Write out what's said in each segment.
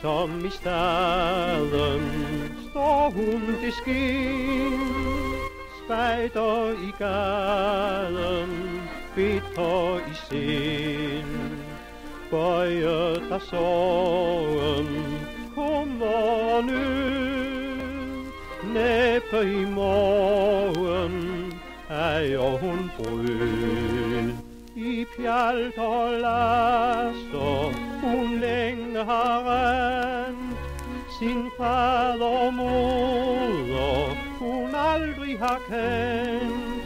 som i staden står hun til skin. Spejder i gaden, bitter i sind. Bøjer der sorgen, kommer nu. Næppe i morgen, ejer hun brød. I pjalt og laster, hun længe har ret. Sin fader og moder, hun aldrig har kendt.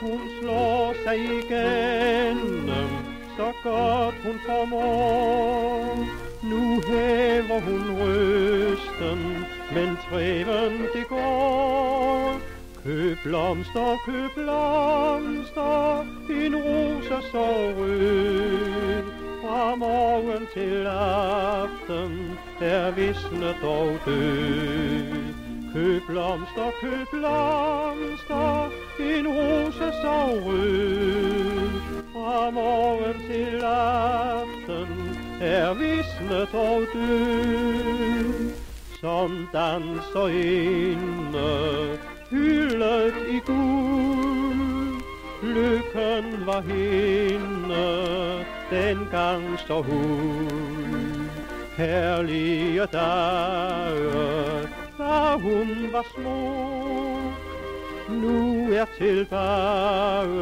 Hun slår sig igennem, så godt hun formår. Nu hæver hun røsten, men træven det går. Køb blomster, køb blomster, en rose så rød. Fra til aften er visnet og død. Køb blomster, køb blomster, en rose så rød. Fra morgen til aften er visnet og død. Som danser inde hyldet i guld. Lykken var hende, dengang så hun. Herlige dage, da hun var smuk. Nu er tilbage,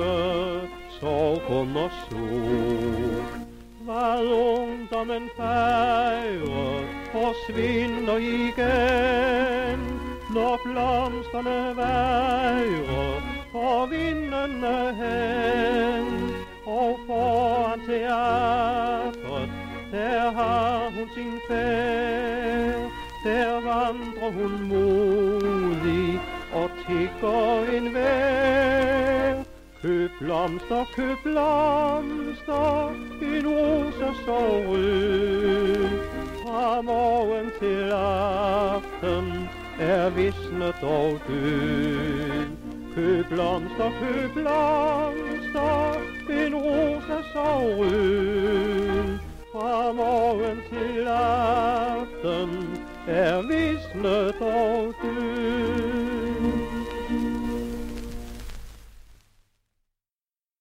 sorgen og suk. Hvad ungdommen fejrer, forsvinder igen når blomsterne vejrer for vindene hen. Og der har hun sin færd. Der vandrer hun modig og tigger en vær. Køb blomster, køb blomster, en rose så rød. Fra morgen til aften er visnet og død. Køb blomster, køb blomster, til aften er visnet og død.